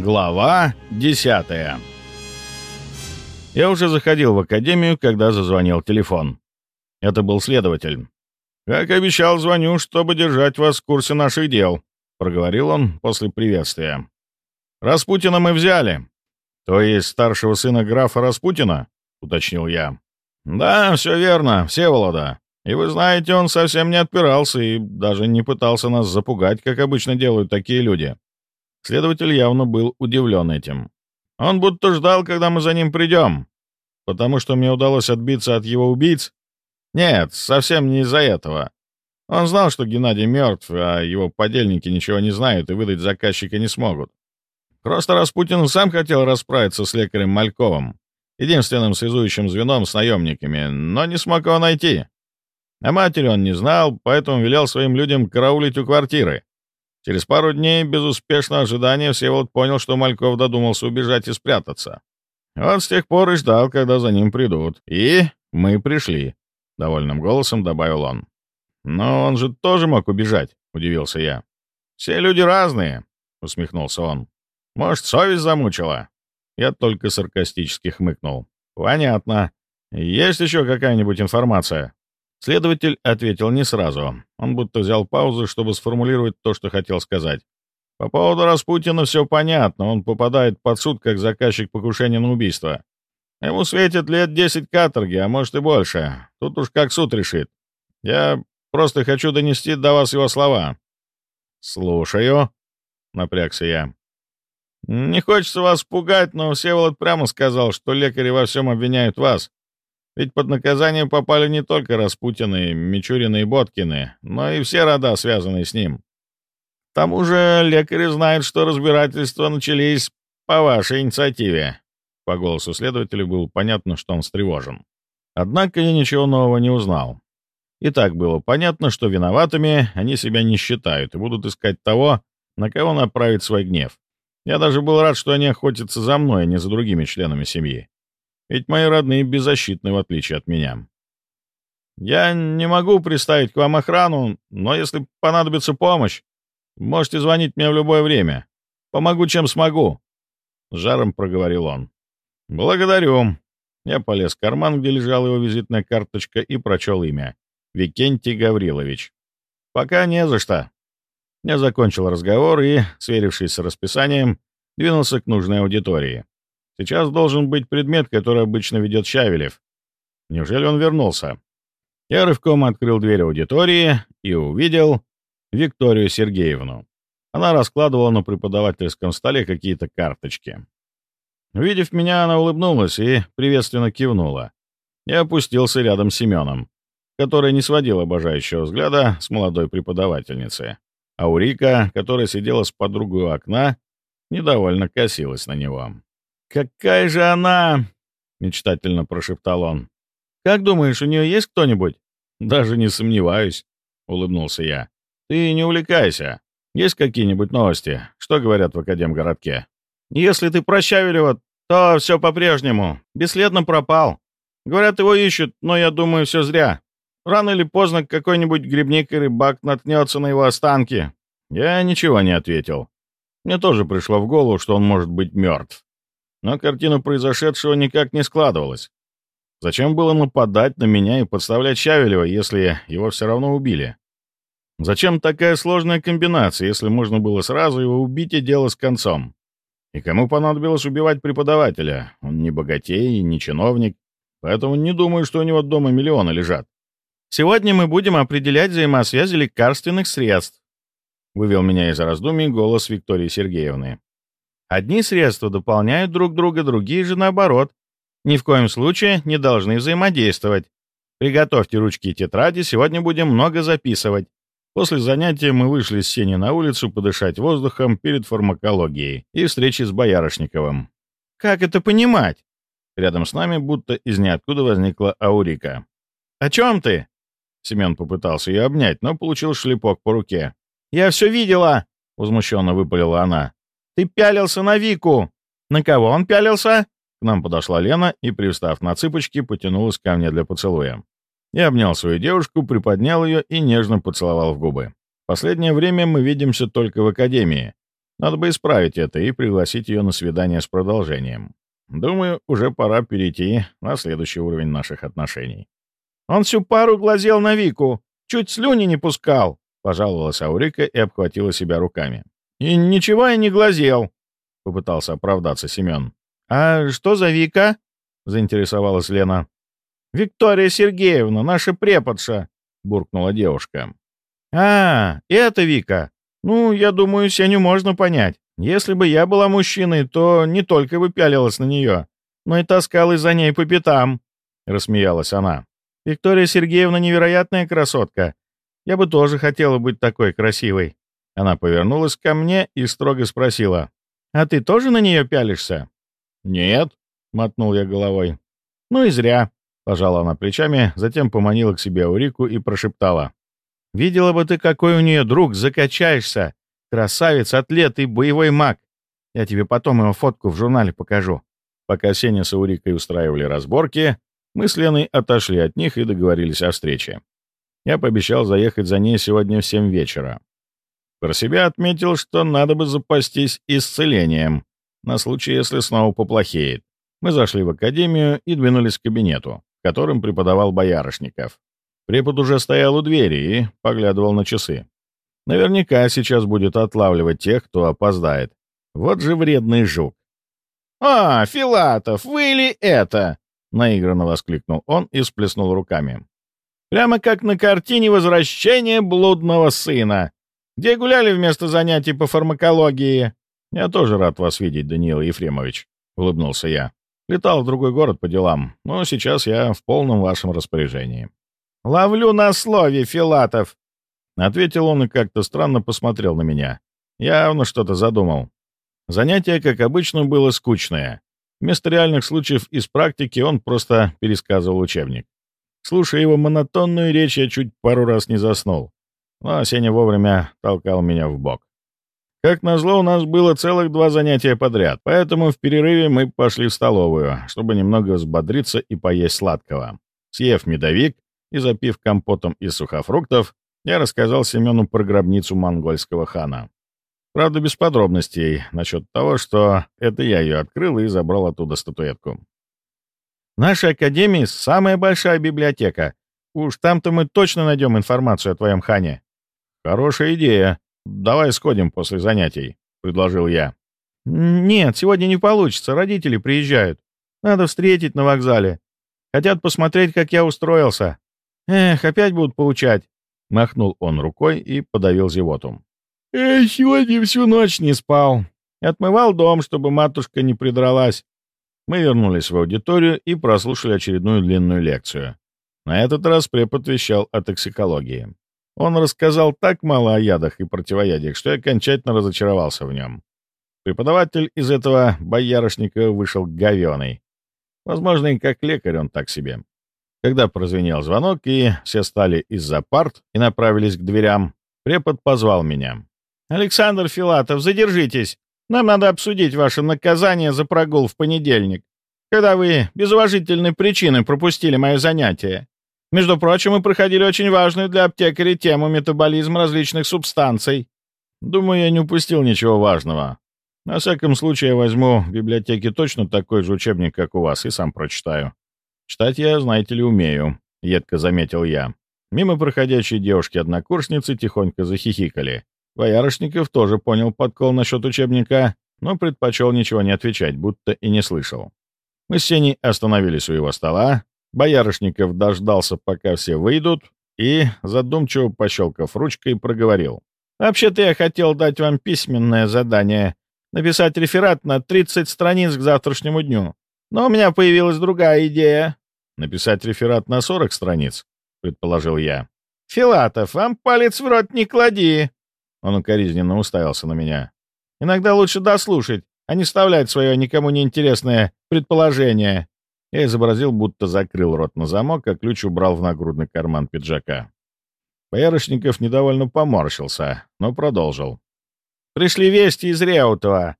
Глава 10 Я уже заходил в академию, когда зазвонил телефон. Это был следователь. «Как обещал, звоню, чтобы держать вас в курсе наших дел», — проговорил он после приветствия. «Распутина мы взяли». «То есть старшего сына графа Распутина?» — уточнил я. «Да, все верно, Всеволода. И вы знаете, он совсем не отпирался и даже не пытался нас запугать, как обычно делают такие люди. Следователь явно был удивлен этим. Он будто ждал, когда мы за ним придем, потому что мне удалось отбиться от его убийц. Нет, совсем не из-за этого. Он знал, что Геннадий мертв, а его подельники ничего не знают и выдать заказчика не смогут. Просто Распутин сам хотел расправиться с лекарем Мальковым, единственным связующим звеном с наемниками, но не смог его найти. О матери он не знал, поэтому велел своим людям караулить у квартиры. Через пару дней безуспешного ожидания Всеволод понял, что Мальков додумался убежать и спрятаться. Вот с тех пор и ждал, когда за ним придут. И мы пришли, — довольным голосом добавил он. «Но он же тоже мог убежать», — удивился я. «Все люди разные», — усмехнулся он. «Может, совесть замучила?» Я только саркастически хмыкнул. «Понятно. Есть еще какая-нибудь информация?» Следователь ответил не сразу. Он будто взял паузу, чтобы сформулировать то, что хотел сказать. По поводу Распутина все понятно. Он попадает под суд как заказчик покушения на убийство. Ему светит лет десять каторги, а может и больше. Тут уж как суд решит. Я просто хочу донести до вас его слова. «Слушаю», — напрягся я. «Не хочется вас пугать, но Всеволод прямо сказал, что лекари во всем обвиняют вас. Ведь под наказание попали не только Распутины, Мичурины и Боткины, но и все рода, связанные с ним. К тому же лекари знают, что разбирательства начались по вашей инициативе. По голосу следователя было понятно, что он встревожен. Однако я ничего нового не узнал. И так было понятно, что виноватыми они себя не считают и будут искать того, на кого направить свой гнев. Я даже был рад, что они охотятся за мной, а не за другими членами семьи. Ведь мои родные беззащитны, в отличие от меня. Я не могу приставить к вам охрану, но если понадобится помощь, можете звонить мне в любое время. Помогу, чем смогу. Жаром проговорил он. Благодарю. Я полез в карман, где лежала его визитная карточка, и прочел имя. Викентий Гаврилович. Пока не за что. Я закончил разговор и, сверившись с расписанием, двинулся к нужной аудитории. Сейчас должен быть предмет, который обычно ведет Щавелев. Неужели он вернулся? Я рывком открыл дверь аудитории и увидел Викторию Сергеевну. Она раскладывала на преподавательском столе какие-то карточки. Увидев меня, она улыбнулась и приветственно кивнула. Я опустился рядом с Семеном, который не сводил обожающего взгляда с молодой преподавательницы. А Урика, которая сидела с подругой у окна, недовольно косилась на него. «Какая же она!» — мечтательно прошептал он. «Как думаешь, у нее есть кто-нибудь?» «Даже не сомневаюсь», — улыбнулся я. «Ты не увлекайся. Есть какие-нибудь новости? Что говорят в Академгородке?» «Если ты про Щавелева, то все по-прежнему. Бесследно пропал. Говорят, его ищут, но я думаю, все зря. Рано или поздно какой-нибудь грибник и рыбак наткнется на его останки». Я ничего не ответил. Мне тоже пришло в голову, что он может быть мертв но картина произошедшего никак не складывалась. Зачем было нападать на меня и подставлять Щавелева, если его все равно убили? Зачем такая сложная комбинация, если можно было сразу его убить и дело с концом? И кому понадобилось убивать преподавателя? Он не богатей и не чиновник, поэтому не думаю, что у него дома миллионы лежат. «Сегодня мы будем определять взаимосвязи лекарственных средств», вывел меня из раздумий голос Виктории Сергеевны. Одни средства дополняют друг друга, другие же наоборот. Ни в коем случае не должны взаимодействовать. Приготовьте ручки и тетради, сегодня будем много записывать. После занятия мы вышли с Сени на улицу подышать воздухом перед фармакологией и встречей с Боярышниковым. «Как это понимать?» Рядом с нами будто из ниоткуда возникла Аурика. «О чем ты?» Семен попытался ее обнять, но получил шлепок по руке. «Я все видела!» — возмущенно выпалила она. Ты пялился на Вику!» «На кого он пялился?» К нам подошла Лена и, привстав на цыпочки, потянулась ко мне для поцелуя. Я обнял свою девушку, приподнял ее и нежно поцеловал в губы. Последнее время мы видимся только в академии. Надо бы исправить это и пригласить ее на свидание с продолжением. Думаю, уже пора перейти на следующий уровень наших отношений. «Он всю пару глазел на Вику, чуть слюни не пускал», — пожаловалась Аурика и обхватила себя руками. «И ничего я не глазел», — попытался оправдаться Семен. «А что за Вика?» — заинтересовалась Лена. «Виктория Сергеевна, наша преподша», — буркнула девушка. «А, это Вика. Ну, я думаю, Сеню можно понять. Если бы я была мужчиной, то не только бы пялилась на нее, но и таскалась за ней по пятам», — рассмеялась она. «Виктория Сергеевна невероятная красотка. Я бы тоже хотела быть такой красивой». Она повернулась ко мне и строго спросила. «А ты тоже на нее пялишься?» «Нет», — мотнул я головой. «Ну и зря», — пожала она плечами, затем поманила к себе Аурику и прошептала. «Видела бы ты, какой у нее друг, закачаешься! Красавец, атлет и боевой маг! Я тебе потом его фотку в журнале покажу». Пока Сеня с Аурикой устраивали разборки, мы с Леной отошли от них и договорились о встрече. Я пообещал заехать за ней сегодня в семь вечера. Про себя отметил, что надо бы запастись исцелением, на случай, если снова поплохеет. Мы зашли в академию и двинулись к кабинету, в котором преподавал Боярышников. Препод уже стоял у двери и поглядывал на часы. Наверняка сейчас будет отлавливать тех, кто опоздает. Вот же вредный жук. «А, Филатов, вы ли это?» — наигранно воскликнул он и сплеснул руками. «Прямо как на картине «Возвращение блудного сына», где гуляли вместо занятий по фармакологии. «Я тоже рад вас видеть, Даниил Ефремович», — улыбнулся я. «Летал в другой город по делам, но сейчас я в полном вашем распоряжении». «Ловлю на слове, Филатов!» Ответил он и как-то странно посмотрел на меня. Явно что-то задумал. Занятие, как обычно, было скучное. Вместо реальных случаев из практики он просто пересказывал учебник. Слушая его монотонную речь, я чуть пару раз не заснул. Но Сеня вовремя толкал меня в бок. Как назло, у нас было целых два занятия подряд, поэтому в перерыве мы пошли в столовую, чтобы немного взбодриться и поесть сладкого. Съев медовик и запив компотом из сухофруктов, я рассказал Семену про гробницу монгольского хана. Правда, без подробностей насчет того, что это я ее открыл и забрал оттуда статуэтку. «В нашей академии самая большая библиотека. Уж там-то мы точно найдем информацию о твоем хане». «Хорошая идея», «Давай сходим после занятий», — предложил я. «Нет, сегодня не получится, родители приезжают. Надо встретить на вокзале. Хотят посмотреть, как я устроился. Эх, опять будут поучать». Махнул он рукой и подавил зевоту. «Эх, сегодня всю ночь не спал. Отмывал дом, чтобы матушка не придралась». Мы вернулись в аудиторию и прослушали очередную длинную лекцию. На этот раз препод вещал о токсикологии. Он рассказал так мало о ядах и противоядиях, что я окончательно разочаровался в нем. Преподаватель из этого боярышника вышел говеный. Возможно, и как лекарь он так себе. Когда прозвенел звонок, и все стали из-за парт и направились к дверям, препод позвал меня. «Александр Филатов, задержитесь. Нам надо обсудить ваше наказание за прогул в понедельник, когда вы без уважительной причины пропустили мое занятие. Между прочим, мы проходили очень важную для аптекаря тему метаболизма различных субстанций. Думаю, я не упустил ничего важного. На всяком случае, я возьму в библиотеке точно такой же учебник, как у вас, и сам прочитаю. Читать я, знаете ли, умею, — едко заметил я. Мимо проходящие девушки-однокурсницы тихонько захихикали. Боярышников тоже понял подкол насчет учебника, но предпочел ничего не отвечать, будто и не слышал. Мы с Сеней остановились у его стола, Боярышников дождался, пока все выйдут, и, задумчиво пощелкав ручкой, проговорил. «Вообще-то я хотел дать вам письменное задание — написать реферат на 30 страниц к завтрашнему дню. Но у меня появилась другая идея». «Написать реферат на 40 страниц?» — предположил я. «Филатов, вам палец в рот не клади!» Он укоризненно уставился на меня. «Иногда лучше дослушать, а не вставлять свое никому неинтересное предположение. Я изобразил, будто закрыл рот на замок, а ключ убрал в нагрудный карман пиджака. Боярышников недовольно поморщился, но продолжил. «Пришли вести из Реутова.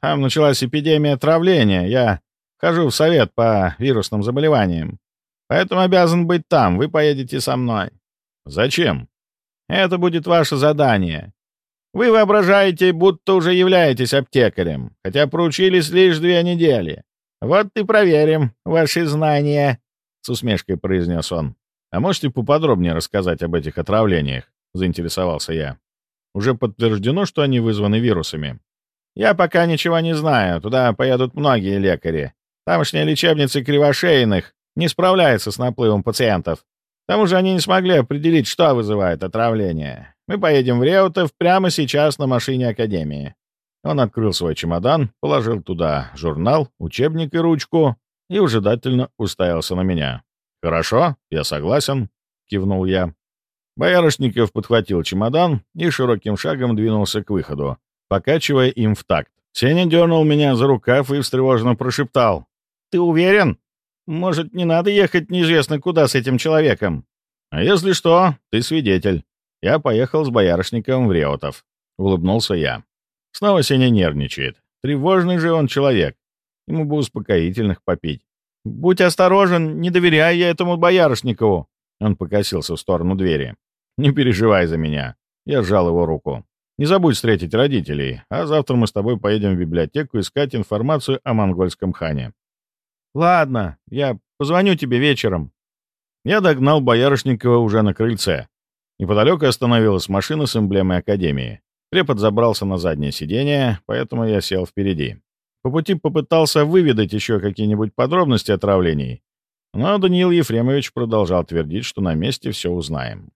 Там началась эпидемия отравления. Я хожу в совет по вирусным заболеваниям. Поэтому обязан быть там. Вы поедете со мной». «Зачем?» «Это будет ваше задание. Вы воображаете, будто уже являетесь аптекарем, хотя проучились лишь две недели. Вот и проверим ваши знания», — с усмешкой произнес он. «А можете поподробнее рассказать об этих отравлениях?» — заинтересовался я. «Уже подтверждено, что они вызваны вирусами?» «Я пока ничего не знаю. Туда поедут многие лекари. Тамошняя лечебница кривошейных не справляется с наплывом пациентов. К тому же они не смогли определить, что вызывает отравление. Мы поедем в Реутов прямо сейчас на машине Академии». Он открыл свой чемодан, положил туда журнал, учебник и ручку и ужидательно уставился на меня. «Хорошо, я согласен», — кивнул я. Боярышников подхватил чемодан и широким шагом двинулся к выходу, покачивая им в такт. Сеня дернул меня за рукав и встревоженно прошептал. «Ты уверен? Может, не надо ехать неизвестно куда с этим человеком?» «А если что, ты свидетель. Я поехал с Боярышниковым в Реутов», — улыбнулся я. Снова Сеня нервничает. Тревожный же он человек. Ему бы успокоительных попить. «Будь осторожен, не доверяй я этому Боярышникову!» Он покосился в сторону двери. «Не переживай за меня». Я сжал его руку. «Не забудь встретить родителей, а завтра мы с тобой поедем в библиотеку искать информацию о монгольском хане». «Ладно, я позвоню тебе вечером». Я догнал Боярышникова уже на крыльце. Неподалеку остановилась машина с эмблемой Академии. Препод забрался на заднее сиденье, поэтому я сел впереди. По пути попытался выведать еще какие-нибудь подробности отравлений, но Даниил Ефремович продолжал твердить, что на месте все узнаем.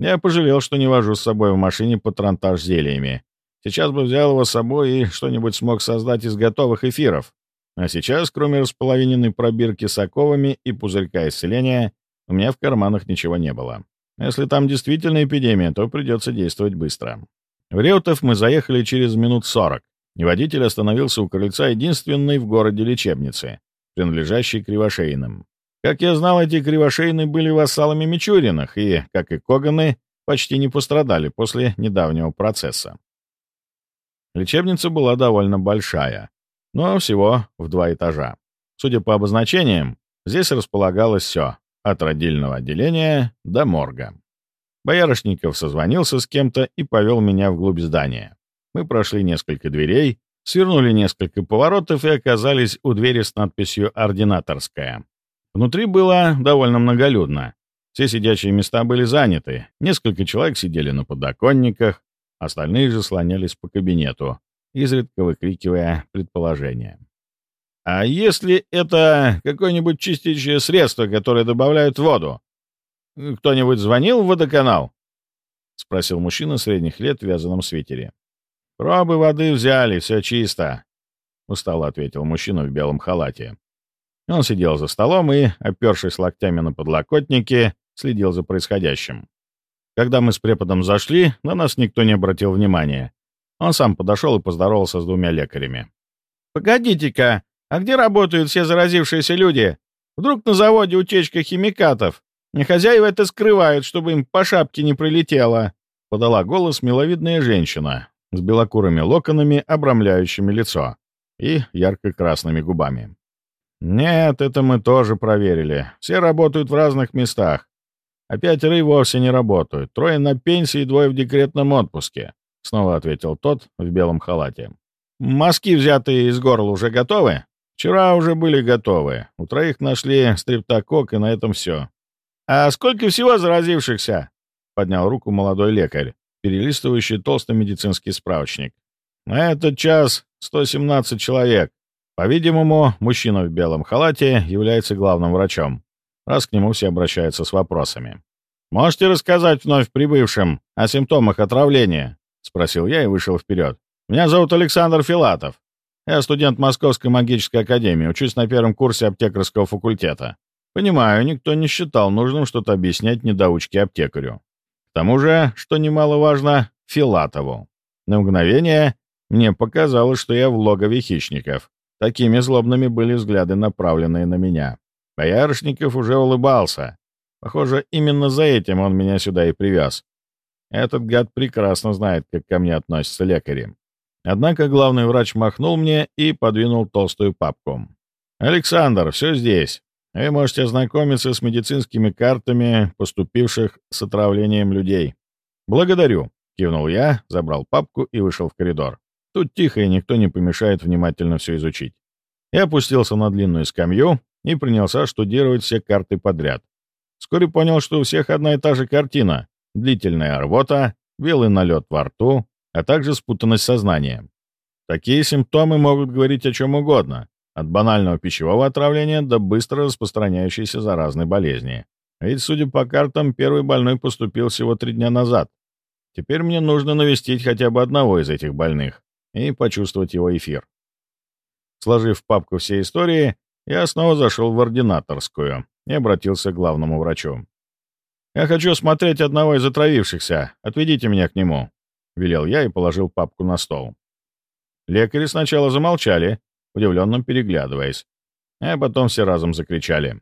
Я пожалел, что не вожу с собой в машине патронтаж зельями. Сейчас бы взял его с собой и что-нибудь смог создать из готовых эфиров. А сейчас, кроме располовиненной пробирки с оковами и пузырька исцеления, у меня в карманах ничего не было. Если там действительно эпидемия, то придется действовать быстро. В Реутов мы заехали через минут сорок, и водитель остановился у крыльца единственной в городе лечебницы, принадлежащей Кривошейным. Как я знал, эти Кривошейны были вассалами Мичуриных и, как и Коганы, почти не пострадали после недавнего процесса. Лечебница была довольно большая, но всего в два этажа. Судя по обозначениям, здесь располагалось все, от родильного отделения до морга. Боярышников созвонился с кем-то и повел меня вглубь здания. Мы прошли несколько дверей, свернули несколько поворотов и оказались у двери с надписью «Ординаторская». Внутри было довольно многолюдно. Все сидячие места были заняты, несколько человек сидели на подоконниках, остальные же слонялись по кабинету, изредка выкрикивая предположения. «А если это какое-нибудь чистящее средство, которое добавляют в воду? Кто-нибудь звонил в водоканал?» — спросил мужчина средних лет в вязаном свитере. «Пробы воды взяли, все чисто», — устало ответил мужчина в белом халате. Он сидел за столом и, опершись локтями на подлокотнике, следил за происходящим. Когда мы с преподом зашли, на нас никто не обратил внимания. Он сам подошел и поздоровался с двумя лекарями. «Погодите-ка, а где работают все заразившиеся люди? Вдруг на заводе утечка химикатов? Не хозяева это скрывают, чтобы им по шапке не прилетело», — подала голос миловидная женщина с белокурыми локонами, обрамляющими лицо, и ярко-красными губами. «Нет, это мы тоже проверили. Все работают в разных местах. А пятеро и вовсе не работают. Трое на пенсии, двое в декретном отпуске», — снова ответил тот в белом халате. «Мазки, взятые из горла, уже готовы?» «Вчера уже были готовы. У троих нашли стрептокок, и на этом все». «А сколько всего заразившихся?» — поднял руку молодой лекарь, перелистывающий толстый медицинский справочник. «На этот час 117 человек. По-видимому, мужчина в белом халате является главным врачом, раз к нему все обращаются с вопросами. «Можете рассказать вновь прибывшим о симптомах отравления?» — спросил я и вышел вперед. «Меня зовут Александр Филатов. Я студент Московской магической академии, учусь на первом курсе аптекарского факультета. Понимаю, никто не считал нужным что-то объяснять недоучке аптекарю. К тому же, что немаловажно, Филатову. На мгновение мне показалось, что я в логове хищников, Такими злобными были взгляды, направленные на меня. Боярышников уже улыбался. Похоже, именно за этим он меня сюда и привез. Этот гад прекрасно знает, как ко мне относятся лекари. Однако главный врач махнул мне и подвинул толстую папку. «Александр, все здесь. Вы можете ознакомиться с медицинскими картами, поступивших с отравлением людей». «Благодарю», — Кивнул я, забрал папку и вышел в коридор. Тут тихо, и никто не помешает внимательно все изучить. Я опустился на длинную скамью и принялся штудировать все карты подряд. Вскоре понял, что у всех одна и та же картина. Длительная рвота, белый налет во рту, а также спутанность сознания. Такие симптомы могут говорить о чем угодно, от банального пищевого отравления до быстро распространяющейся заразной болезни. Ведь, судя по картам, первый больной поступил всего три дня назад. Теперь мне нужно навестить хотя бы одного из этих больных и почувствовать его эфир. Сложив в папку все истории, я снова зашел в ординаторскую и обратился к главному врачу. «Я хочу смотреть одного из отравившихся. Отведите меня к нему», — велел я и положил папку на стол. Лекари сначала замолчали, удивленно переглядываясь, а потом все разом закричали.